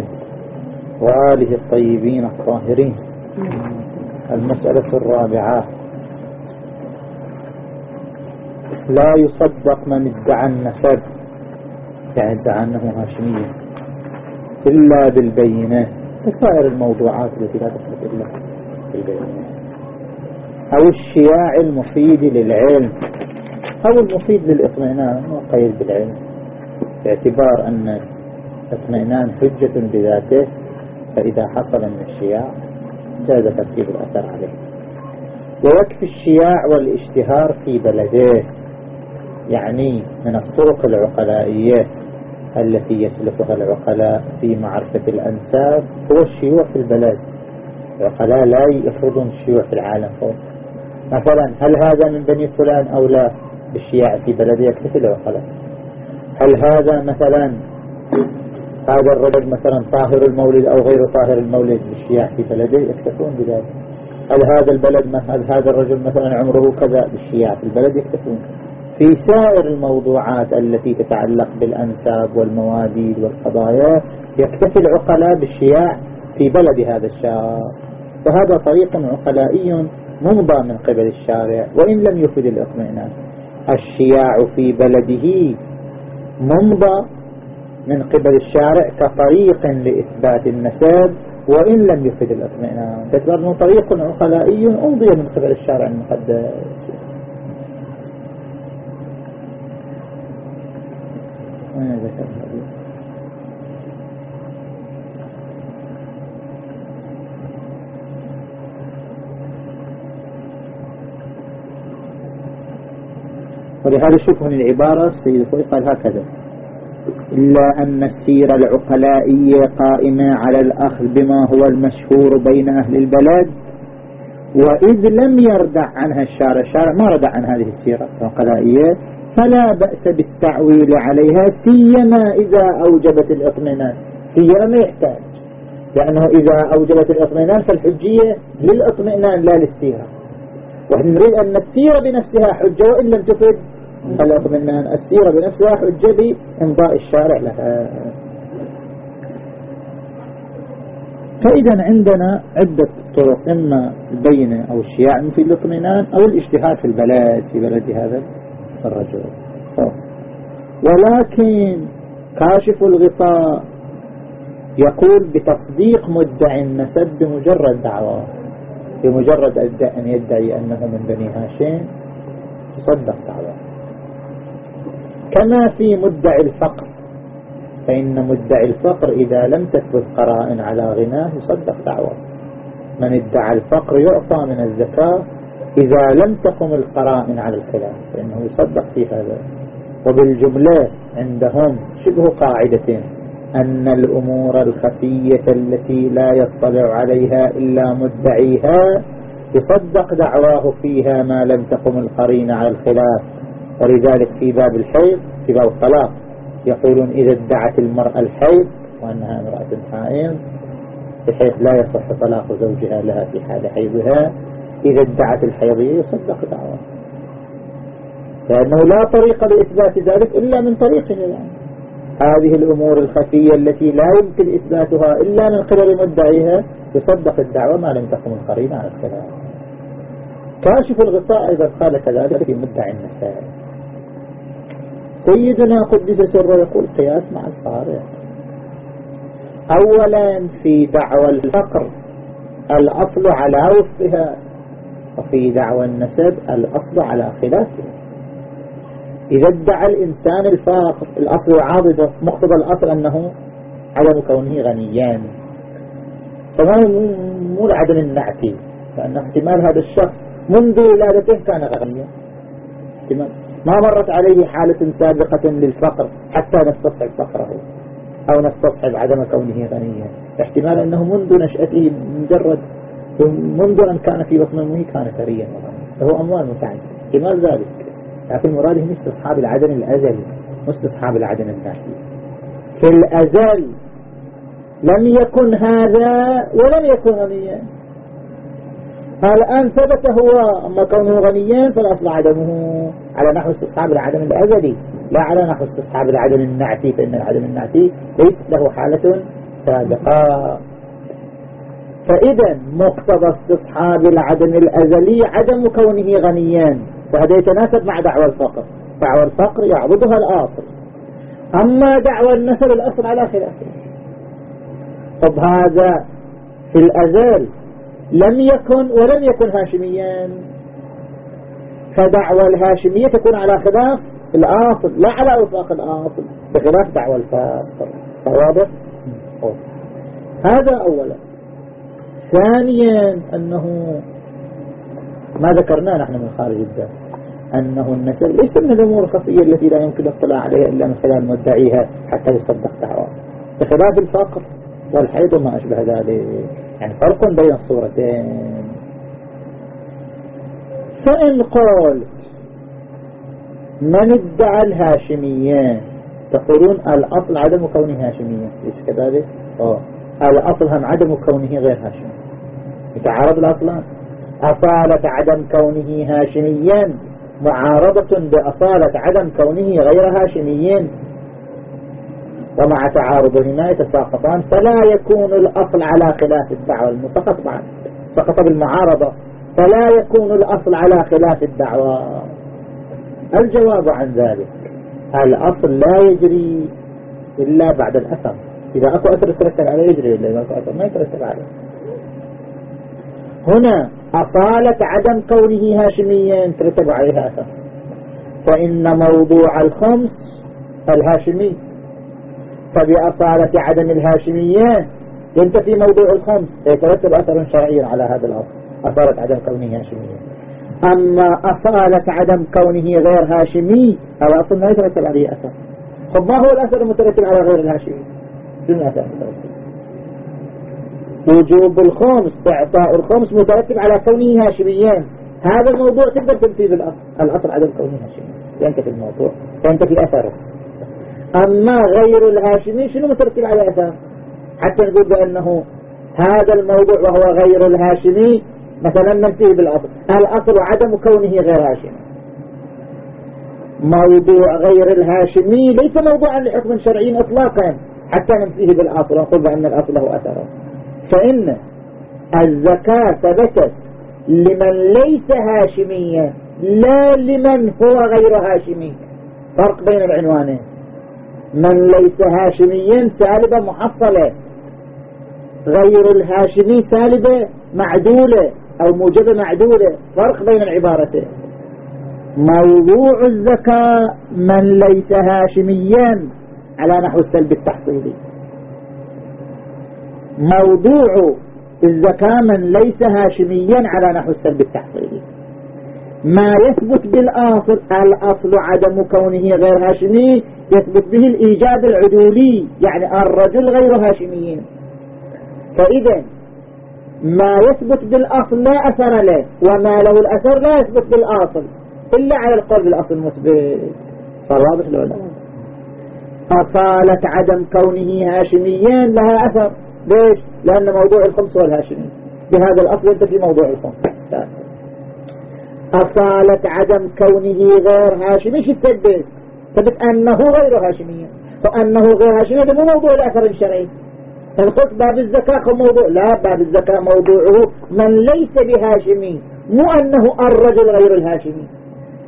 محمد وآله الطيبين الطاهرين. المسألة الرابعة. لا يصدق من ادعى النسب. يعني ادعى أنه هاشمي. إلا بالبينة. كسائر الموضوعات التي لا تثبت إلا بالبينة. أو الشياع المفيد للعلم. أو المفيد للإطمئنان. وقيد بالعلم. باعتبار أن الاطمئنان حجة بذاته فإذا حصل من الشياع جاز ترتيب الأثر عليه. ويكفي الشياع والاشتهار في بلده يعني من الطرق العقلائية التي يسلكها العقلاء في معرفة الأنساب هو الشيوع في البلد. العقلاء لا يفرضون الشيوع في العالم فوق مثلا هل هذا من بني فلان أو لا؟ بالشياع في بلده يكتفي العقلاء. هل هذا مثلا هذا الرجل مثلا طاهر المولد أو غير طاهر المولد بالشياع في بلده يكتفون بذلك. هل هذا البلد هل هذا الرجل مثلا عمره كذا؟ بالشياع في البلد يكتفون. في سائر الموضوعات التي تتعلق بالأنساب والمواديد والقضايا يكتفي العقلاء بالشياع في بلد هذا الشاب وهذا طريق عقلائي ممضى من قبل الشارع وإن لم يفد الإطمئنان. الشياع في بلده ممضى من قبل الشارع كطريق لإثبات النسب وإن لم يفد الاطمئنان. باعتبار أنه طريق عقلائي أمضي من قبل الشارع المقدس. ولهذا شوف من العبارة السيد الخوي قال هكذا. إلا أن السيرة العقلائية قائمة على الأخذ بما هو المشهور بين أهل البلد وإذ لم يردع عنها الشارع الشارع ما ردع عن هذه السيرة العقلائية فلا بأس بالتعويل عليها سيما إذا أوجبت الإطمئنان. سيما ما يحتاج لأنه إذا أوجبت الإطمئنان فالحجية للإطمئنان لا للسيرة. ونريد أن السيرة بنفسها حجة وإن لم تفد الإطمئنان السيرة بنفسها حجة بإمضاء الشارع لها. فإذا عندنا عدة طرق إما البينة أو الشياع في الاطمئنان أو الاجتهاد في البلد في بلد هذا الرجل. ولكن كاشف الغطاء يقول بتصديق مدعي النسب بمجرد دعوة. بمجرد أن يدعي أنه من بني هاشم تصدق دعوة. كما في مدعي الفقر. فإن مدعي الفقر إذا لم تثبت قرائن على غناه يصدق دعوة. من ادعى الفقر يعطى من الزكاة إذا لم تقم القرائن على الخلاف فإنه يصدق في هذا. وبالجملة عندهم شبه قاعدة أن الأمور الخفية التي لا يطلع عليها إلا مدعيها يصدق دعواه فيها ما لم تقم القرين على الخلاف. ولذلك في باب الحيض في باب الطلاق يقولون إذا ادعت المرأة الحيض وأنها امرأة حائض بحيث لا يصح طلاق زوجها لها في حال حيضها. إذا ادعت الحيضية يصدق دعوة. لأنه لا طريق لإثبات ذلك إلا من طريقه يعني هذه الأمور الخفية التي لا يمكن إثباتها إلا من قبل مدعيها يصدق الدعوة ما لم تكن القرينة على الخلاف. كاشف الغطاء إذا قال كذلك في مدعي النساء سيدنا قدس سره يقول قياس مع الفارق. أولا في دعوى الفقر الأصل على وفقها وفي دعوى النسب الأصل على خلافه إذا ادعى الإنسان الفاقر الأصل عاضده مقتضى الأصل أنه عدم كونه غنيان فما مو العدم النعتي؟ لأن احتمال هذا الشخص منذ ولادته كان غنيا. احتمال. ما مرت عليه حالة سابقة للفقر حتى نستصحب فقره أو نستصحب عدم كونه غنيا. احتمال أنه منذ نشأته مجرد منذ أن كان في بطن أمه كان ثريا. له أموال متعددة احتمال ذلك. لكن مراده مش استصحاب العدن الأزلي مش استصحاب العدن النافي في الأزل لم يكن هذا ولم يكن غنيا. الآن ثبت هو أما كونه غنيا فالأصل عدمه على نحو استصحاب العدم الأزلي. لا على نحو استصحاب العدم النعتي فإن العدم النعتي ليس له حالة سابقا فإذا مقتضى استصحاب العدم الأزلي عدم كونه غنيا وهذا يتناسب مع دعوى الفقر. دعوى الفقر يعبدها الآصل أما دعوى النسل الأصل على خلافه طب هذا في الأزل لم يكن ولم يكن هاشميا. فدعوى الهاشمية تكون على خلاف الآصل لا على وفاق الآصل بخلاف دعوى الفاقر صوابه هذا أولا. ثانيا أنه ما ذكرناه نحن من خارج الدرس أنه النسل ليس من الأمور الخفية التي لا يمكن الاطلاع عليها إلا من خلال مدعيها حتى يصدق دعواه بخلاف الفقر والحيض وما أشبه ذلك. يعني فرق بين الصورتين. فإن قلت من ادعى الهاشمية تقولون الأصل عدم كونه هاشمية ليس كذلك؟ أوه. الأصل هم عدم كونه غير هاشمي. يتعارض الأصلان أصالة عدم كونه هاشميا معارضة بأصالة عدم كونه غير هاشميين. ومع تعارضهما يتساقطان فلا يكون الأصل على خلاف الدعوة المسقط بعد سقط بالمعارضة. فلا يكون الأصل على خلاف الدعوة. الجواب عن ذلك الأصل لا يجري إلا بعد الأثر إذا أكو أثر يترتب عليه يجري إلا إذا أكو أثر ما يترتب عليه. هنا أصالة عدم كونه هاشميا ترتب عليها أثر فإن موضوع الخمس الهاشمي. فبأصالة عدم الهاشمية. ينتفي موضوع الخمس. يترتب أثر شرعي على هذا الأصل. أصالة عدم كونه هاشميا. أما أصالة عدم كونه غير هاشمي هذا أصل ما يترتب عليه أثر. طب ما هو الأثر المترتب على غير الهاشمي؟ شنو الأثر المترتب؟ وجوب الخمس إعطاء الخمس مترتب على كونه هاشميا. هذا الموضوع تقدر تنفيذ الأصل. الأصل عدم كونه هاشمي. ينتفي الموضوع. ينتفي أثره. أما غير الهاشمي شنو مترتب على أثر حتى نقول بأنه هذا الموضوع وهو غير الهاشمي مثلا ننتهي بالأصل. الأصل عدم كونه غير هاشمي. موضوع غير الهاشمي ليس موضوعا لحكم شرعي اطلاقا حتى ننتهي بالأصل. ونقول بأن الأصل له أثر. فإن الزكاة ثبتت لمن ليس هاشميا لا لمن هو غير هاشمي. فرق بين العنوانين. من ليس هاشميا سالبة محصلة. غير الهاشمي سالبة معدولة أو موجبة معدولة. فرق بين العبارتين. موضوع الزكاة من ليس هاشميا على نحو السلب التحصيلي. موضوع الزكاة من ليس هاشميا على نحو السلب التحصيلي. ما يثبت بالآصل الأصل عدم كونه غير هاشمي يثبت به الإيجاب العدولي يعني الرجل غير هاشميين. فإذا ما يثبت بالأصل لا أثر له وما له الأثر لا يثبت بالأصل إلا على القول بالأصل المثبت. صار واضح لو لا؟ أصالة عدم كونه هاشميا لها أثر. ليش؟ لأن موضوع الخمس هو الهاشمي. بهذا الأصل أنت في موضوع الخمس. أصالة عدم كونه غير هاشمي شو تثبت ثبت أنه غير هاشمي. وأنه غير هاشمي هذا مو موضوع الأثر الشرعي. القصد باب الزكاة موضوع لا باب الزكاة موضوعه. من ليس بهاشمي مو أنه الرجل غير الهاشمي.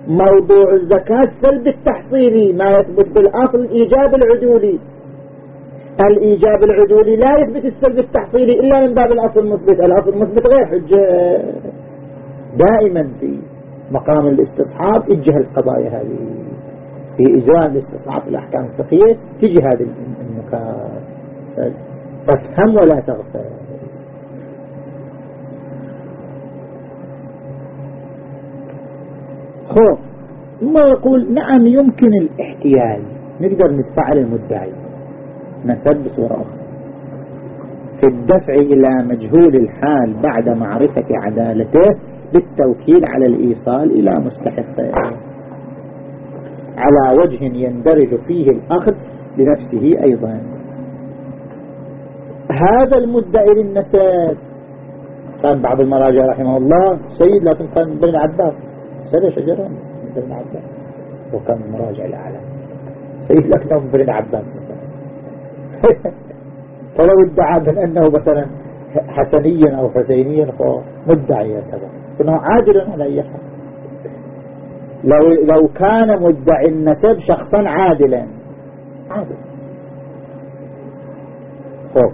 موضوع الزكاة سلب التحصيلي ما يثبت بالأصل الإيجاب العدولي. الإيجاب العدولي لا يثبت السلب التحصيلي إلا من باب الأصل المثبت. الأصل المثبت غير حجة. دائما في مقام الاستصحاب اتجه القضايا هذه. في إجراء الاستصحاب الأحكام الفقهية تجي هذه النكات فافهم ولا تغفل. خو ما يقول نعم يمكن الاحتيال. نقدر ندفع المدعي. نسد بصورة أخرى. في الدفع إلى مجهول الحال بعد معرفة عدالته بالتوكيل على الإيصال إلى مستحقه على وجه يندرج فيه الأخذ لنفسه أيضا. هذا المدعي للنساب كان بعض المراجع رحمه الله سيد لكن كان بن عباس سنة شجرة بن عباس وكان المراجع الأعلى سيد لكن بن عباس فلو ادعى من أنه مثلا حسني أو حسيني فهو مدعي يعتبر إنه عادل على أي حال. لو, لو كان مدعي النسب شخصا عادلا. عادل. خوف.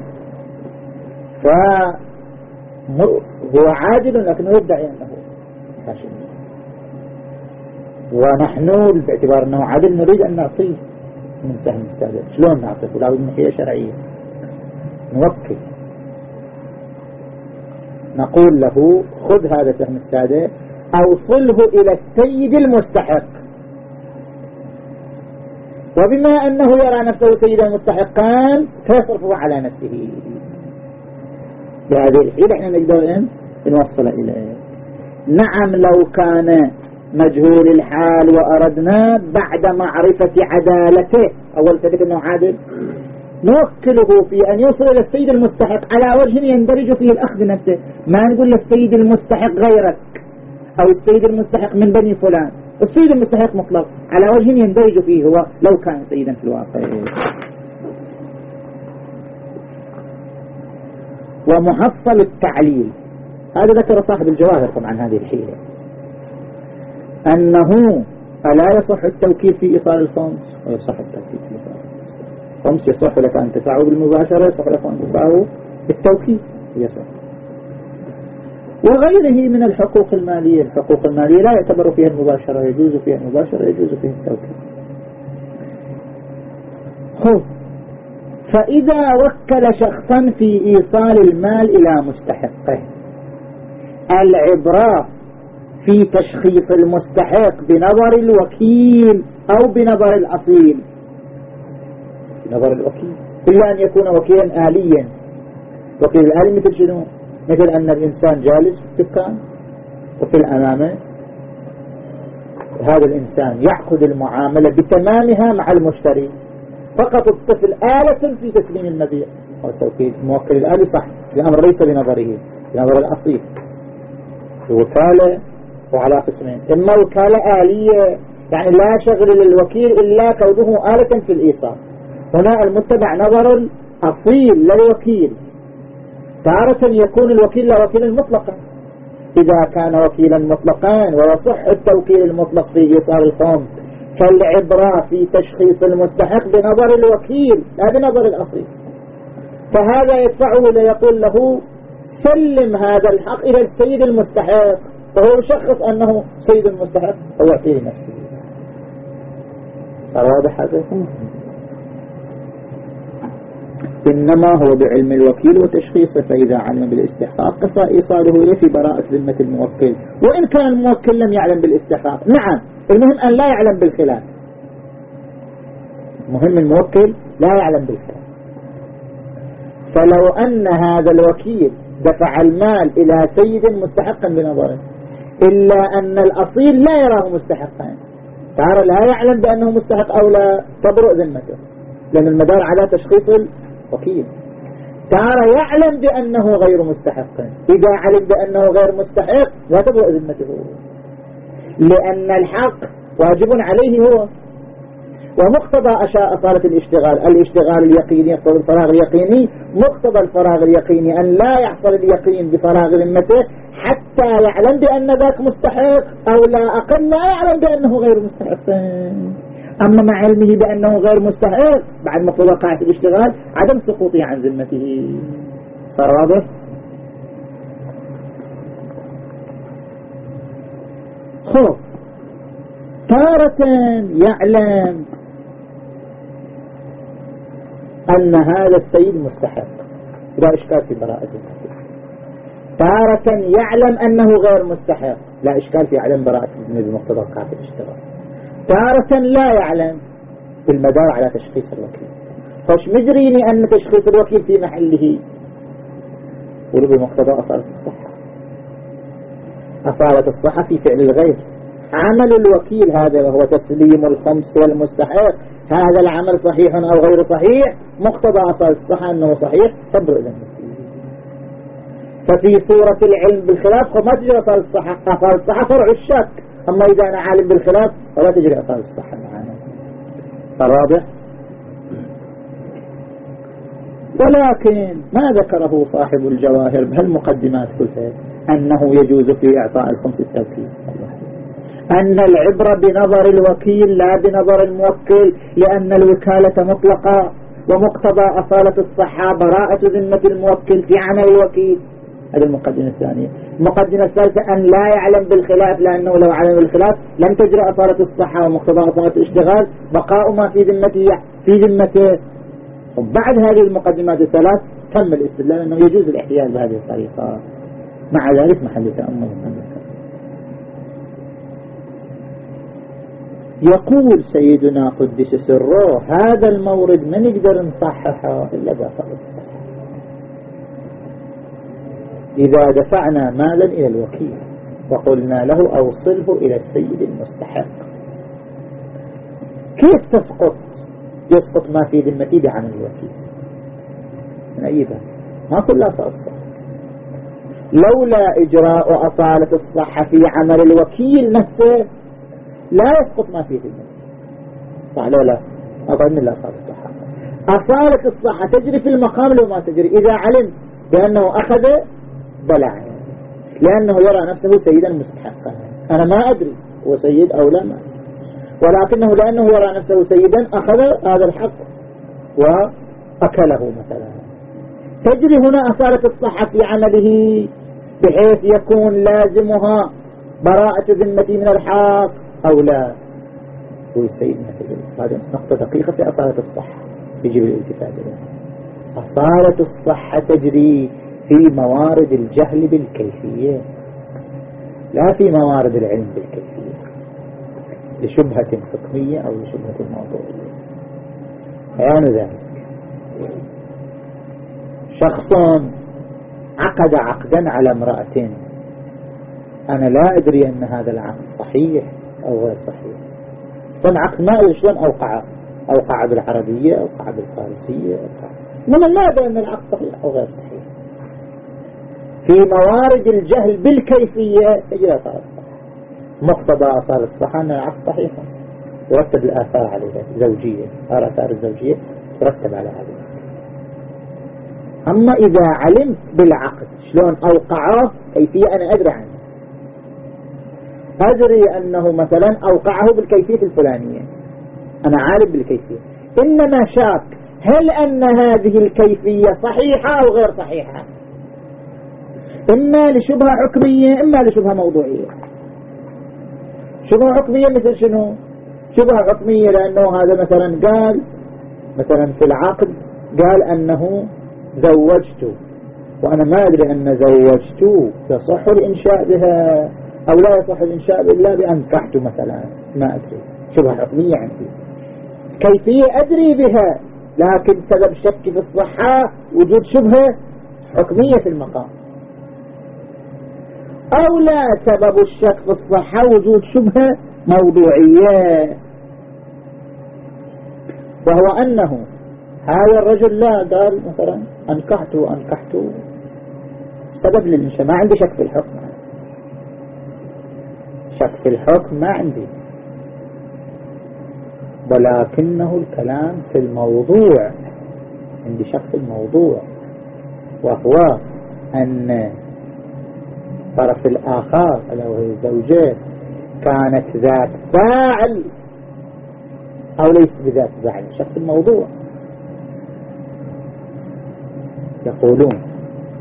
فهو عادل لكنه يدعي أنه هاشمي ونحن باعتبار أنه عادل نريد أن نعطيه من سهم السادة. شلون نعطيه؟ لا بد من حيلة شرعية. نوكل. نقول له خذ هذا سهم السادة. أوصله إلى السيد المستحق. وبما أنه يرى نفسه سيدا مستحقا فيصرفه على نفسه؟ بهذه الحيلة إحنا نقدر ان نوصل إليه. نعم لو كان مجهول الحال وأردنا بعد معرفة عدالته أول تدك أنه عادل نوكله في أن يوصل إلى السيد المستحق على وجه يندرج فيه الأخذ نفسه. ما نقول للسيد المستحق غيرك. أو السيد المستحق من بني فلان. السيد المستحق مطلق. على وجه يندرج فيه هو لو كان سيدا في الواقع. ومحصل التعليل. هذا ذكر صاحب الجواهر طبعا هذه الحيلة. أنه ألا يصح التوكيل في إيصال الخمس ويصح التوكيل في إيصال الخمس يصح لك أن تدفعه بالمباشرة يصح لك أن تدفعه بالتوكيل. يصح. وغيره من الحقوق المالية. الحقوق المالية لا يعتبر فيها المباشرة يجوز فيها المباشرة يجوز فيها التوكيل. هو فإذا وكل شخصا في إيصال المال إلى مستحقه العبرة في تشخيص المستحق بنظر الوكيل أو بنظر الأصيل. بنظر الوكيل. إلا أن يكون وكيلا آليا. وكيل الآلي مثل شنو؟ مثل أن الإنسان جالس في الدكان وفي الأمامة. هذا الإنسان يعقد المعاملة بتمامها مع المشتري. فقط الطفل آلة في تسليم المبيع. والتوكيد الموكل الآلي صح الأمر ليس بنظره بنظر الأصيل. الوكالة وعلى قسمين. إما وكالة آلية يعني لا شغل للوكيل إلا كونه آلة في الإيصال. هنا المتبع نظر الأصيل للوكيل. تارة يكون الوكيل لا وكيلا مطلقا. إذا كان وكيلا مطلقا ويصح التوكيل المطلق في إيصال الخمس فالعبرة في تشخيص المستحق بنظر الوكيل لا بنظر الأصيل. فهذا يدفعه ليقول له سلم هذا الحق إلى السيد المستحق. فهو يشخص أنه سيد المستحق هو يعطيه نفسه. صار واضح هذا؟ إنما هو بعلم الوكيل وتشخيصه فإذا علم بالاستحقاق كفى إيصاله إليه في براءة ذمة الموكل. وإن كان الموكل لم يعلم بالاستحقاق نعم المهم أن لا يعلم بالخلاف. مهم الموكل لا يعلم بالخلاف. فلو أن هذا الوكيل دفع المال إلى سيد مستحقا بنظره إلا أن الأصيل لا يراه مستحقا. ترى لا يعلم بأنه مستحق أو لا تبرؤ ذمته. لأن المدار على تشخيص الوكيل ترى يعلم بأنه غير مستحق. إذا علم بأنه غير مستحق لا تبرؤ ذمته لأن الحق واجب عليه هو. ومقتضى أصالة الاشتغال الاشتغال اليقيني يقتضى الفراغ اليقيني. مقتضى الفراغ اليقيني أن لا يحصل اليقين بفراغ ذمته حتى يعلم بأن ذاك مستحق أو لا أقل لا يعلم بأنه غير مستحق. أما مع علمه بأنه غير مستحق بعد مقتضى قاعدة الاشتغال عدم سقوطه عن ذمته. صار واضح خوف تارة يعلم أن هذا السيد مستحق. لا إشكال في براءته تارة يعلم أنه غير مستحق. لا إشكال في عدم براءة بمقتضى قاعدة الاشتراك تارة لا يعلم. بالمدار على تشخيص الوكيل. فش مجريني أن تشخيص الوكيل في محله؟ ولو بمقتضى أصالة الصحة. أصالة الصحة في فعل الغير. عمل الوكيل هذا وهو تسليم الخمس والمستحق هذا العمل صحيح أو غير صحيح؟ مقتضى أصالة الصحة أنه صحيح. تبرئ ذنبه ففي صورة العلم بالخلاف فما تجري أصالة الصحة؟ أصالة الصحة فرع الشك. أما إذا أنا عالم بالخلاف فلا تجري أصالة الصحة معنا صار واضح؟ ولكن ما ذكره صاحب الجواهر بهالمقدمات كلها أنه يجوز في إعطاء الخمس التوكيل. أن العبرة بنظر الوكيل لا بنظر الموكل لأن الوكالة مطلقة ومقتضى أصالة الصحة براءة ذمة الموكل في عمل الوكيل. هذه المقدمة الثانية. المقدمة الثالثة أن لا يعلم بالخلاف لأنه لو علم بالخلاف لم تجرى أصالة الصحة ومقتضى أصالة الاشتغال. بقاء ما في ذمته في ذمته. وبعد هذه المقدمات الثلاث تم الاستدلال أنه يجوز الإحتيال بهذه الطريقة. مع ذلك محل تأمل. يقول سيدنا قدس سره هذا المورد ما نقدر نصححه إلا داخل الصحة إذا دفعنا مالا إلى الوكيل وقلنا له أوصله إلى السيد المستحق. كيف تسقط؟ يسقط ما في ذمتي بعمل الوكيل. من أي باب؟ ما كلها صارت صح لولا إجراء أصالة الصحة في عمل الوكيل نفسه لا يسقط ما في ذمتي صح لا أظن لا صار الصحة أصالة الصحة تجري في المقام لو ما تجري. إذا علم بأنه أخذ بلع. لأنه يرى نفسه سيدا مستحقا. أنا ما أدري هو سيد أو لا. ما ولكنه لأنه يرى نفسه سيدا أخذ هذا الحق وأكله مثلا. تجري هنا أثارة الصحة في عمله بحيث يكون لازمها براءة ذمتي من الحق أو لا. هو السيد مثلا هذا نقطة دقيقة في أصالة الصحة يجب الالتفات إليها أصالة الصحة تجري في موارد الجهل بالكيفية. لا في موارد العلم بالكيفية. لشبهة حكمية أو لشبهة موضوعية. بيان ذلك. شخص عقد عقدا على امرأة. أنا لا أدري أن هذا العقد صحيح أو غير صحيح. صنع عقد ما أدري شلون أوقعه أوقع بالعربية أوقع بالفارسية أوقع. إنما لا أدري أن العقد صحيح أو غير صحيح. في موارد الجهل بالكيفية. تجري صار مقتضى أصال الصحة أن العقد صحيح. يرتب الآثار عليها زوجية. الآثار الزوجية ترتب على هذه. أما إذا علمت بالعقد شلون أوقعه كيفية أنا أدري عنه. أدري أنه مثلا أوقعه بالكيفية الفلانية. أنا عالم بالكيفية. إنما شاك هل أن هذه الكيفية صحيحة أو غير صحيحة؟ إما لشبهة حكمية إما لشبهة موضوعية. شبهة حكمية مثل شنو؟ شبهة حكمية لأنه هذا مثلا قال مثلا في العقد قال أنه زوجت وأنا ما أدري أن زوجت يصح الإنشاء بها أو لا يصح الإنشاء إلا بأنكحت مثلا ما أدري. شبهة حكمية عندي. كيفية أدري بها لكن سبب شك في الصحة وجود شبهة حكمية في المقام. أو لا سبب الشك في الصحة وجود شبهة موضوعية. وهو أنه هذا الرجل لا قال مثلا أنكحت أنكحت سبب للإنشاء ما عندي شك في الحكم. شك في الحكم ما عندي. ولكنه الكلام في الموضوع. عندي شك في الموضوع. وهو أن الطرف الآخر ألا وهي الزوجة كانت ذات فاعل أو ليس بذات فاعل في الموضوع يقولون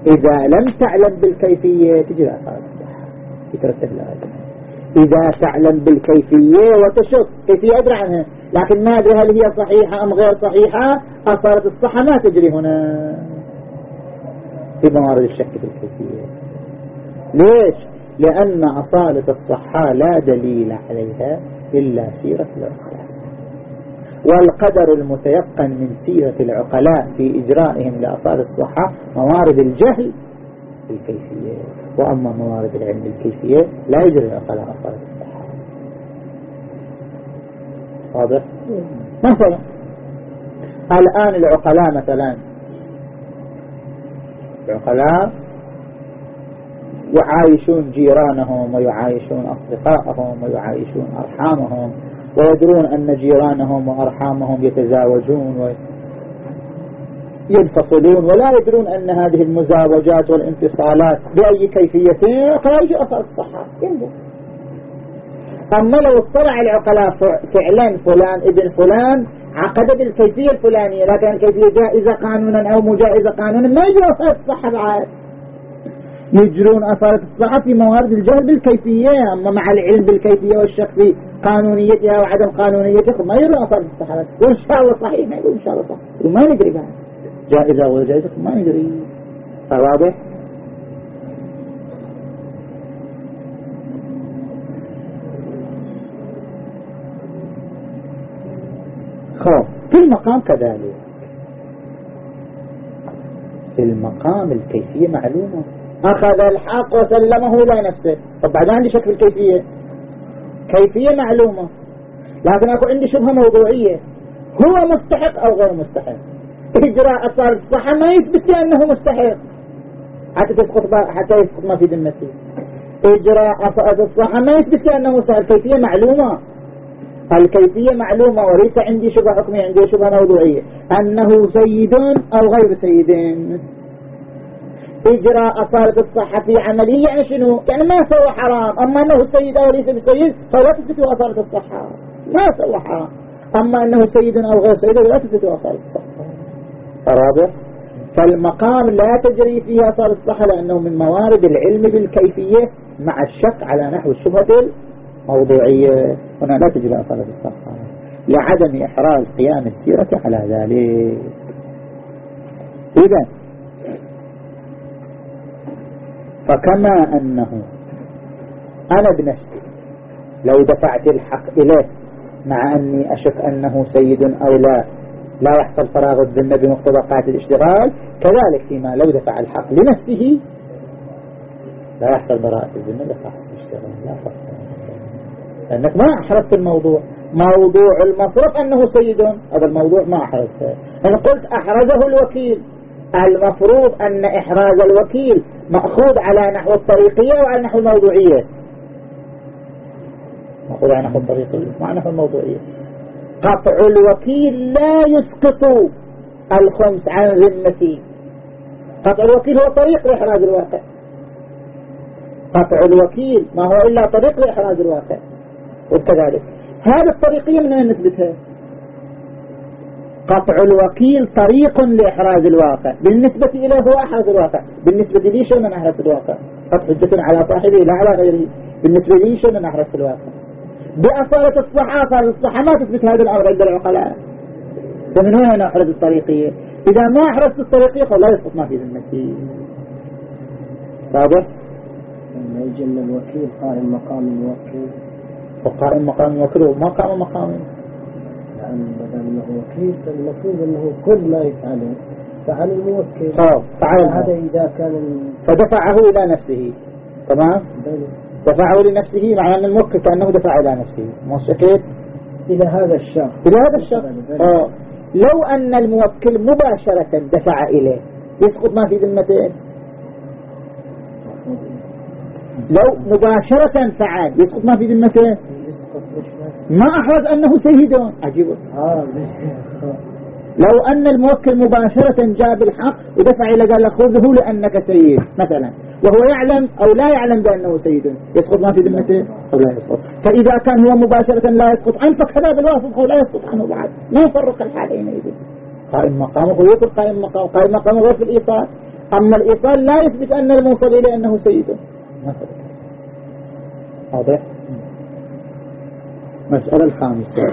إذا لم تعلم بالكيفية تجي الأثار الصحة يترتب لها إذا تعلم بالكيفية وتشك كيفية أدري عنها؟ لكن ما أدري هل هي صحيحة أم غير صحيحة أثارة الصحة ما تجري هنا. في موارد الشك في الكيفية ليش؟ لأن أصالة الصحة لا دليل عليها إلا سيرة العقلاء والقدر المتيقن من سيرة العقلاء في إجرائهم لأصالة الصحة موارد الجهل بالكيفية وأما موارد العلم بالكيفية لا يجري العقلاء أصالة الصحة واضح؟ مثلا الآن العقلاء مثلا العقلاء يعايشون جيرانهم ويعايشون أصدقائهم ويعايشون أرحامهم ويدرون أن جيرانهم وأرحامهم يتزاوجون و... ينفصلون ولا يدرون أن هذه المزاوجات والانفصالات بأي كيفية. خارج أصل الصحة أما لو اطلع العقلاء فعلا فلان ابن فلان عقد بالكيفية الفلانية لكن الكيفية جائزة قانونا أو مجائزة قانونا ما أثار الصحة بعد يجرون أثار الصحة في موارد الجهل بالكيفية. أما مع العلم بالكيفية والشك في قانونيتها وعدم قانونيتها ما يجرون أثار الصحة وإن شاء الله صحيح ما يقول إن شاء الله صحيح. وما ندري بعد. جائزة ولا جائزة ما ندري واضح؟ خب في المقام كذلك. في المقام الكيفية معلومة. أخذ الحق وسلمه إلى نفسه. طب بعد عندي شك في الكيفية. كيفية معلومة. لكن أكو عندي شبهة موضوعية. هو مستحق أو غير مستحق؟ إجراء أثار الصحة ما يثبت لي أنه مستحق. حتى تسقط حتى يسقط ما في ذمته إجراء أثار الصحة ما يثبت لي أنه مستحق. الكيفية معلومة. الكيفية معلومة. وليس عندي شبهة حكمية عندي شبهة موضوعية. أنه سيد أو غير سيد إجراء صارت الصحة في عملية يعني شنو؟ يعني ما سوى حرام. أما أنه سيد أو ليس بسيد فلا تثبت أثارة الصحة. ما سوى حرام. أما أنه سيد أو غير سيد لا تثبت أثارة الصحة. رابع. فالمقام لا تجري فيه أثار الصحة لأنه من موارد العلم بالكيفية مع الشك على نحو الشبهة موضوعية هنا لا تجري أصالة الصحة. لعدم إحراز قيام السيرة على ذلك. إذا فكما أنه أنا بنفسي لو دفعت الحق إليه مع أني أشك أنه سيد أو لا لا يحصل فراغ الذمة بمقتضى قاعدة الاشتغال كذلك فيما لو دفع الحق لنفسه لا يحصل براءة الذمة لقاعدة الاشتغال لا فرق لأنك ما أحرزت الموضوع موضوع المصرف أنه سيد هذا الموضوع ما أحرزته أنا قلت أحرزه الوكيل. المفروض أن إحراز الوكيل مأخوذ على نحو الطريقية وعلى نحو الموضوعية. مأخوذ على نحو الطريقية وعلى نحو الموضوعية. قطع الوكيل لا يسقط الخمس عن ذمتي قطع الوكيل هو طريق لإحراز الواقع. قطع الوكيل ما هو إلا طريق لإحراز الواقع. وكذلك. هذه الطريقية من أين نثبتها؟ قطع الوكيل طريق لإحراز الواقع. بالنسبة إليه هو أحرز الواقع. بالنسبة لي شيء من أحرز الواقع؟ قد حجة على صاحبه لا على غيره. بالنسبة لي شيء من أحرز الواقع؟ بأصالة الصحافة الصحة ما تثبت هذا الأمر عند العقلاء. فمن هنا نحرز الطريقية؟ إذا ما أحرزت الطريقية فلا يسقط ما في ذمتي. واضح؟ لما يجي الوكيل قائم مقام الوكيل. وقائم مقام وكله ما قام مقام؟ يعني بدل انه وكيل فالمفروض انه كل ما يفعله فعل الموكل. آه فعل. هذا إذا كان فدفعه إلى نفسه. تمام؟ دفعه لنفسه مع أن الموكل كأنه دفع إلى نفسه. موثقين إلى هذا الشخص إلى هذا الشخص آه. لو أن الموكل مباشرة دفع إليه يسقط ما في ذمته؟ لو مباشرة فعل يسقط ما في ذمته؟ ما أحرز أنه سيد عجيب. لو أن الموكل مباشرة جاء بالحق ودفع إلى قال خذه لأنك سيد مثلا. وهو يعلم أو لا يعلم بأنه سيد يسقط ما في ذمته أو لا يسقط. فإذا كان هو مباشرة لا يسقط. عنه فكذا بالواسط أو لا يسقط عنه بعد. ما يفرق الحالين يجب قائم مقامه ويطلق قائم مقامه. قائم مقامه غير في الإيصال. أما الإيصال لا يثبت أن الموصل إليه أنه سيد واضح؟ المسألة الخامسة.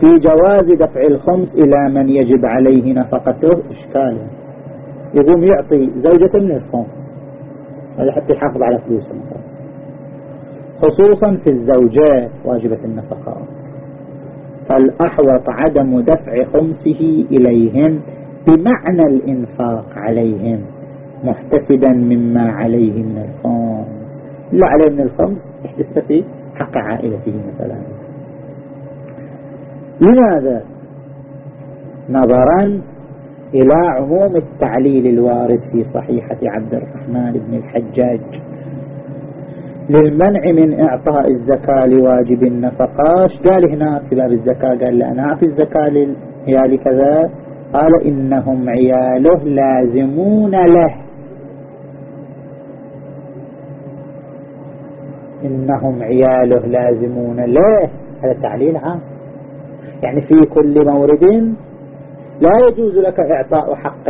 في جواز دفع الخمس إلى من يجب عليه نفقته إشكال. يقوم يعطي زوجة من الخمس. هذا حتى يحافظ على فلوسه خصوصا في الزوجات واجبة النفقة. فالأحوط عدم دفع خمسه إليهم بمعنى الإنفاق عليهم محتفدا مما عليه من الخمس. لا عليه من الخمس احتسب حق عائلته مثلا. لماذا؟ نظرا إلى عموم التعليل الوارد في صحيحة عبد الرحمن بن الحجاج. للمنع من إعطاء الزكاة لواجب النفقات. قال هنا في باب الزكاة قال لا أنا أعطي الزكاة للعيال كذا. قال إنهم عياله لازمون له. إنهم عياله لازمون. له هذا تعليل عام. يعني في كل مورد لا يجوز لك إعطاء حق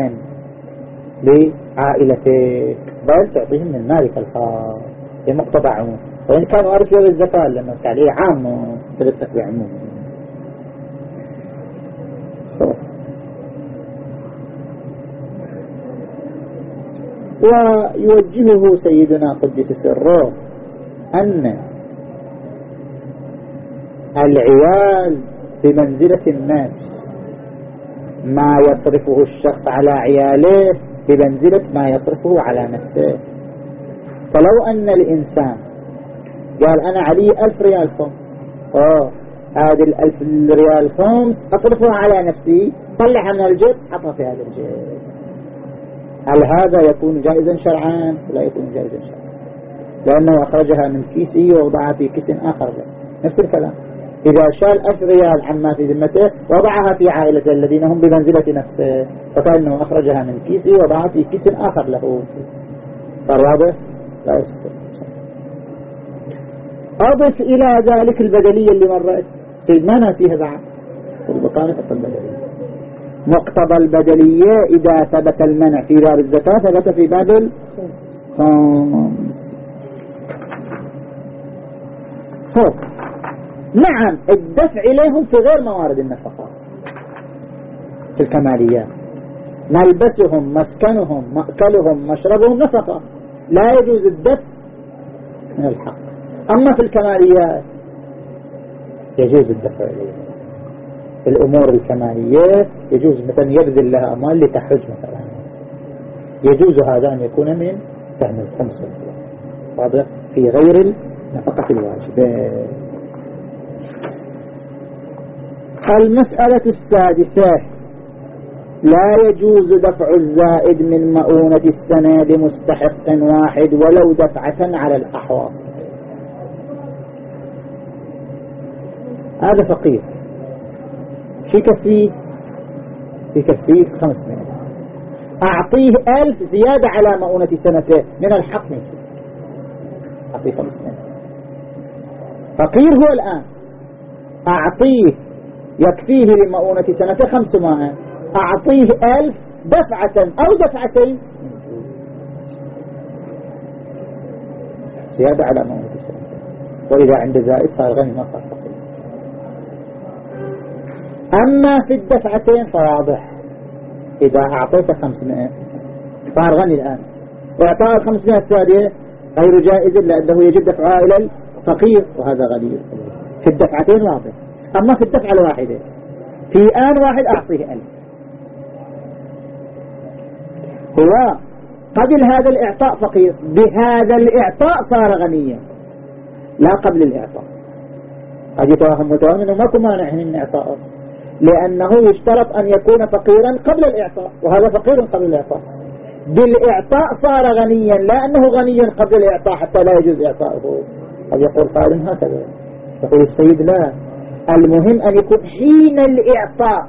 لعائلتك بل تعطيهم من مالك الخاص بمقتضى عموم وإن كان له الزكاة لأنه تعليل عام تلتك بعموم ويوجهه سيدنا قدس سره أن العيال بمنزلة النفس ما يصرفه الشخص على عياله بمنزلة ما يصرفه على نفسه. فلو أن الإنسان قال أنا علي ألف ريال خمس أوه هذه الألف ريال خمس أصرفها على نفسي طلعها من الجيب حطها في هذا الجيب. هل هذا يكون جائزا شرعا؟ لا يكون جائزا شرعا. لأنه أخرجها من كيسه ووضعها في كيس آخر. له. نفس الكلام. إذا شال ألف ريال عما في ذمته وضعها في عائلته الذين هم بمنزلة نفسه. فكأنه أخرجها من كيسه وضعها في كيس آخر له. صار واضح لا يستطيع. أضف إلى ذلك البدلية اللي مرت سيد ما ناسيها بعد؟ والبقانة البدلية مقتضى البدلية إذا ثبت المنع في باب الزكاة ثبت في باب الخمس. فوق. نعم الدفع إليهم في غير موارد النفقات في الكماليات. ملبسهم مسكنهم مأكلهم مشربهم نفقة. لا يجوز الدفع من الحق. أما في الكماليات يجوز الدفع إليهم. الأمور الكمالية يجوز مثلا يبذل لها أموال لتحج مثلا. يجوز هذا أن يكون من سهم الخمس. واضح؟ في غير النفقة الواجبة المسألة السادسة. لا يجوز دفع الزائد من مؤونة السنة لمستحق واحد ولو دفعة على الأحواض هذا فقير. في كفيه في كفيه خمسمائة أعطيه ألف زيادة على مؤونة سنته. من الحق من أعطيه خمسمائة فقير هو الآن. أعطيه يكفيه لمؤونة سنته خمسمائة. أعطيه ألف دفعة أو دفعتين. زيادة على مؤونة سنته وإذا عند زائد صار غني ما صار فقير. أما في الدفعتين فواضح. إذا أعطيت 500 صار غني الآن. وإعطاء ال 500 الثانية غير جائز لأنه يجب دفعها إلى الفقير وهذا غني. في الدفعتين واضح. أما في الدفعة الواحدة في آن واحد أعطيه ألف. هو قبل هذا الإعطاء فقير. بهذا الإعطاء صار غنيا. لا قبل الإعطاء. قد يتوهم متوهم أنه ماكو مانع من إعطائه لأنه يشترط أن يكون فقيرا قبل الإعطاء وهذا فقير قبل الإعطاء. بالإعطاء صار غنيا لا أنه غنيا قبل الإعطاء حتى لا يجوز إعطاؤه. قد يقول قائل هكذا. يقول السيد لا. المهم أن يكون حين الإعطاء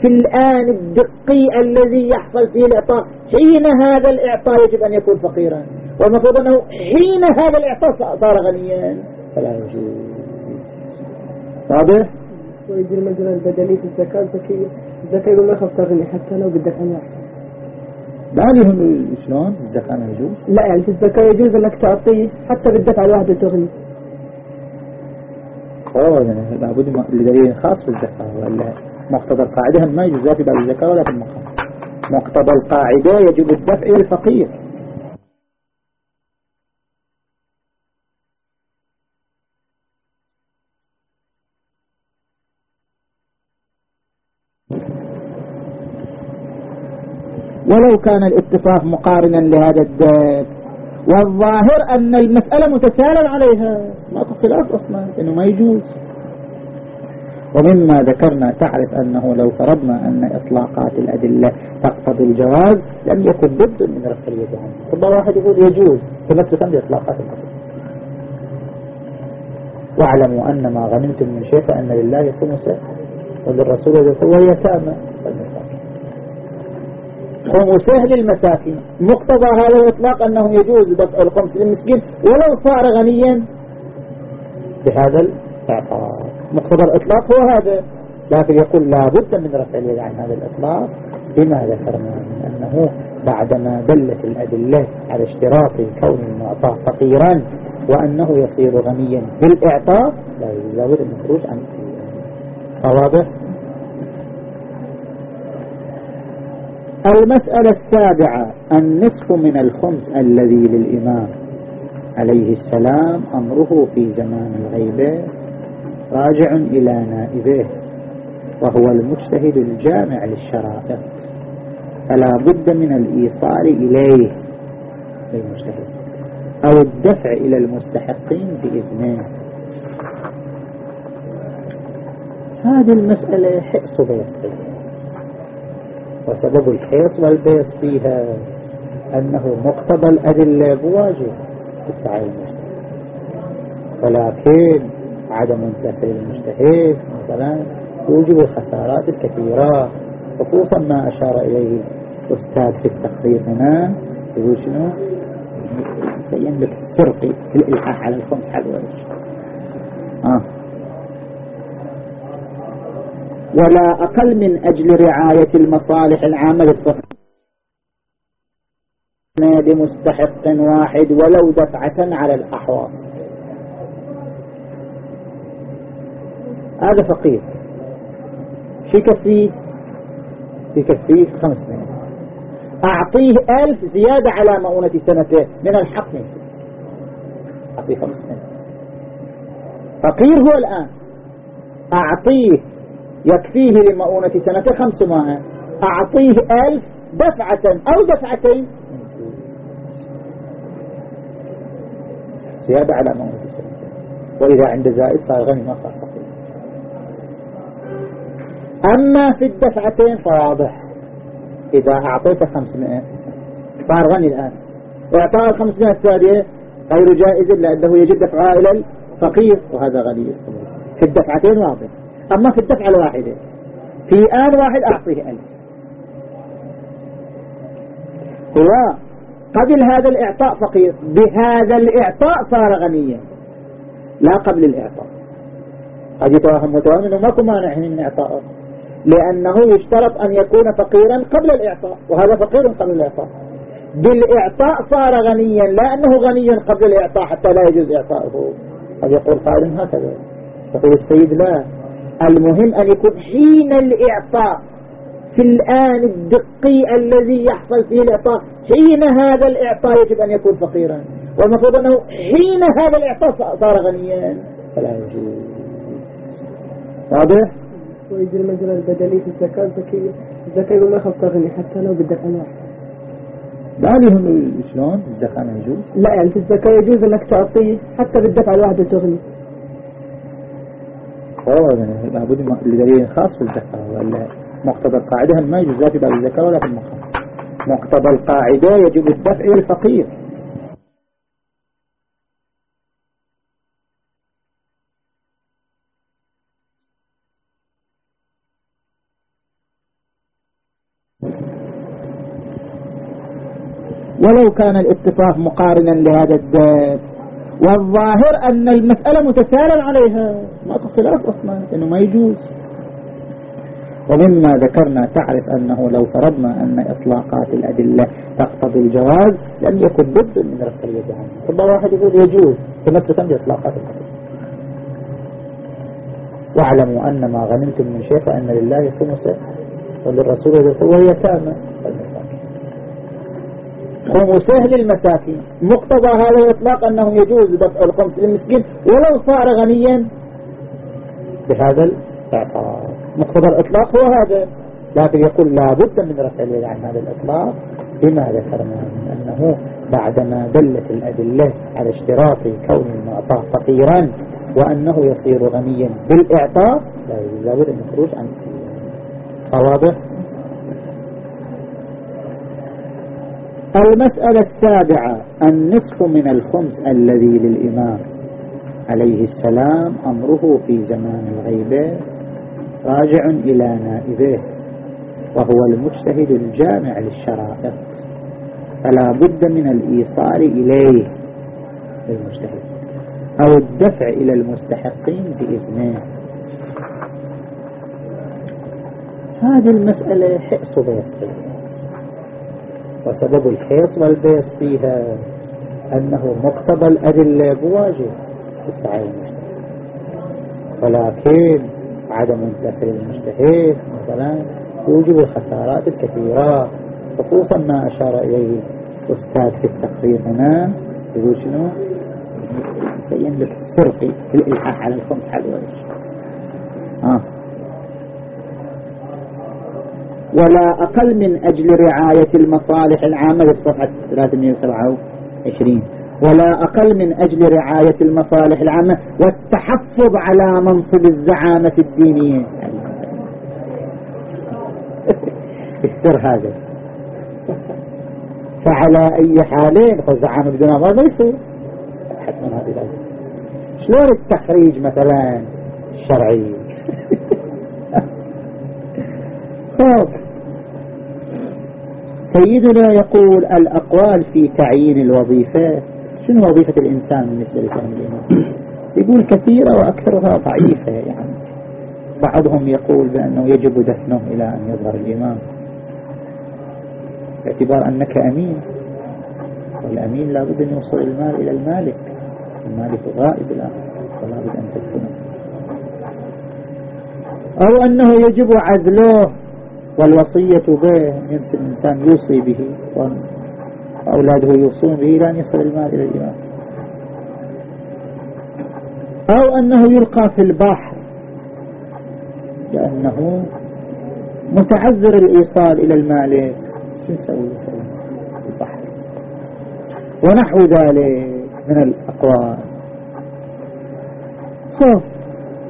في الآن الدقي الذي يحصل فيه الإعطاء حين هذا الإعطاء يجب أن يكون فقيرا. والمفروض أنه حين هذا الإعطاء صار غنيا. فلا يجوز. واضح؟ ويجري مثلا البدني الزكاة الزكية الزكاة يقول ما خف تغني حتى لو بدك عن واحد لا لهم شلون؟ الزكاة ما يجوز؟ لا يعني في الزكاة يجوز إنك تعطيه حتى بالدفعة الواحدة تغني أوه يعني لابد لدليل خاص في الزكاة ولا مقتضى القاعدة؟ ما يجوز لا في باب الزكاة ولا في المقام. مقتضى القاعدة يجب الدفع للفقير. ولو كان الاتفاق مقارنا لهذا الدين والظاهر أن المسألة متسالل عليها. ما خلاف أصلا إنه ما يجوز. ومما ذكرنا تعرف أنه لو فرضنا أن إطلاقات الأدلة تقتضي الجواز لم يكن ضد من رفع اليد عنه. ربما واحد يقول يجوز تمسكا بإطلاقات الأدلة واعلموا أن ما غنمتم من شيء فأن لله خمسة وللرسول وهي تامة. خمسه للمساكين مقتضى هذا الإطلاق أنه يجوز دفع الخمس للمسكين ولو صار غنيا بهذا الإعطاء. مقتضى الإطلاق هو هذا. لكن يقول لا بد من رفع اليد عن هذا الإطلاق. بما ذكرنا من أنه بعدما دلت الأدلة على اشتراط كون المعطى فقيرا وأنه يصير غنيا بالإعطاء لا بد من الخروج عن واضح المسألة السابعة النصف من الخمس الذي للإمام عليه السلام أمره في زمان الغيبة راجع إلى نائبه وهو المجتهد الجامع للشرائط فلا بد من الإيصال إليه للمجتهد أو الدفع إلى المستحقين بإذنه. هذه المسألة بيص فيها وسبب الحيص والبيص فيها أنه مقتضى الأدلة بواجب المجتهد ولكن عدم الدفع المجتهد مثلا يوجب الخسارات الكثيرة خصوصا ما أشار إليه الأستاذ في التقرير هنا يقول شنو؟ يبين لك السرق في الإلحاح على الخمس حلوة. آه. ولا أقل من أجل رعاية المصالح العامة للصف لمستحق واحد ولو دفعة على الأحوال. هذا فقير. شو يكفيه يكفيه خمسمائة أعطيه ألف زيادة على مؤونة سنته من الحق. أعطيه خمسمائة فقير هو الآن. أعطيه يكفيه لمؤونة سنته خمسمائة أعطيه ألف دفعة أو دفعتين. زيادة على مؤونة سنته وإذا عند زائد صار غني ما صار فقير. أما في الدفعتين فواضح. إذا أعطيته 500 صار غني الآن. وإعطاء ال 500 الثانية غير جائز لأنه يجب دفعها إلى الفقير وهذا غني. في الدفعتين واضح. أما في الدفعة الواحدة. في آن واحد أعطيه ألف. هو قبل هذا الإعطاء فقير. بهذا الإعطاء صار غنيا. لا قبل الإعطاء. قد يتوهم متوهم أنه ماكو مانع من إعطائه لأنه يشترط أن يكون فقيرا قبل الإعطاء. وهذا فقير قبل الإعطاء. بالإعطاء صار غنيا. لا أنه غنيا قبل الإعطاء حتى لا يجوز إعطاؤه قد يقول قائل هكذا. يقول السيد لا. المهم أن يكون حين الإعطاء في الآن الدقي الذي يحصل فيه الإعطاء حين هذا الإعطاء يجب أن يكون فقيرا. والمفروض أنه حين هذا الإعطاء صار غنيا. فلا يجوز. واضح؟ ويجري المجرى البدني في الزكاة الزكية الزكاة ما يخاف تغني حتى لو بدك أنواع لا لهم شلون؟ الزكاة ما يجوز؟ لا يعني في الزكاة يجوز إنك تعطيه حتى بالدفعة الواحدة تغني. اوه لابد لدليل خاص الزكاة ولا مقتضى القاعدة ما يجوز لا باب الزكاة ولا في المقام. مقتضى القاعدة يجب الدفع إلى الفقير. ولو كان الاتصاف مقارنا لهذا الداب والظاهر أن المسألة متسارع عليها. ما خلاف أصلا أنه ما يجوز. ومما ذكرنا تعرف أنه لو فرضنا أن إطلاقات الأدلة تقتضي الجواز لم يكن بد من رفع اليد عنه. كل واحد يقول يجوز تمسكا بإطلاقات الأدلة. واعلموا أن ما غنمتم من شيء فأن لله خمسة وللرسول القوة يتامى خمسه للمساكين مقتضى هذا الإطلاق أنه يجوز دفع الخمس للمسكين ولو صار غنيا. بهذا الإعطاء مقتضى الإطلاق هو هذا. لكن يقول لا بد من رفع اليد عن هذا الإطلاق. بما ذكرنا من أنه بعدما دلت الأدلة على اشتراط كون المعطى فقيرا وأنه يصير غنيا بالإعطاء لا بد من الخروج عن واضح المسألة السابعة النصف من الخمس الذي للإمام. عليه السلام أمره في زمان الغيبة راجع إلى نائبه وهو المجتهد الجامع للشرائط فلا بد من الإيصال إليه للمجتهد أو الدفع إلى المستحقين بإذنه. هذه المسألة حيص بيص فيها وسبب الحيص والبيص فيها أنه مقتضى الأدلة بواجب المجتهد ولكن عدم الدفع المجتهد مثلا يوجب الخسارات الكثيرة خصوصا ما أشار إليه أستاذ في التقرير هنا يقول شنو؟ يبين لك السرق في الإلحاح على الخمس حلوة. آه. ولا أقل من أجل رعاية المصالح العامة في الصفحة 327 ولا أقل من أجل رعاية المصالح العامة والتحفظ على منصب الزعامة الدينية. السر هذا. فعلى أي حال فالزعامة بدون ما يصير. شلون التخريج مثلا الشرعي سيدنا يقول الأقوال في تعيين الوظيفة. شنو وظيفة الإنسان بالنسبة لفهم الإمام يقول كثيرة وأكثرها ضعيفة يعني. بعضهم يقول بأنه يجب دفنه إلى أن يظهر الإمام باعتبار أنك أمين. والأمين لابد أن يوصل المال إلى المالك. المالك غائب الآن فلا بد أن تدفنه. أو أنه يجب عزله. والوصية به الإنسان يوصي به وأولاده يوصون به لأن يصل المال إلى الإمام أو أنه يلقى في البحر لأنه متعذر الإيصال إلى المالك شو في البحر؟ ونحو ذلك من الأقوال. خوف.